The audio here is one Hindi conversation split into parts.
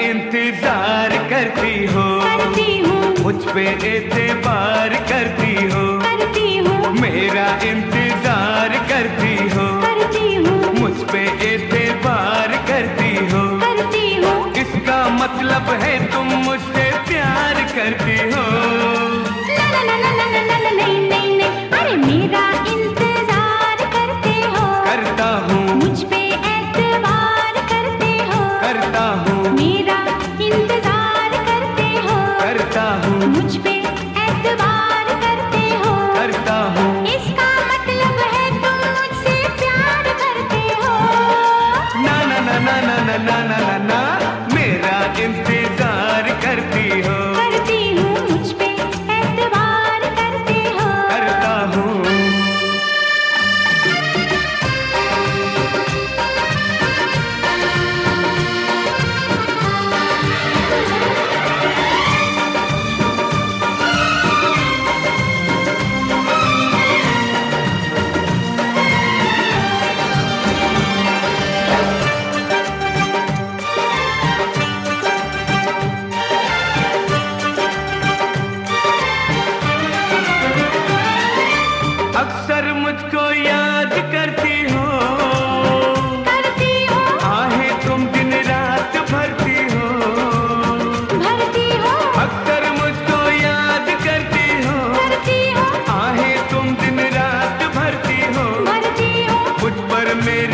इंतज़ार करती हो। मुझ पे एतबार करती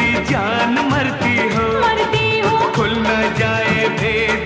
मेरी जान मरती हो। मरती हो। खुल न जाए भेद।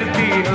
divertir.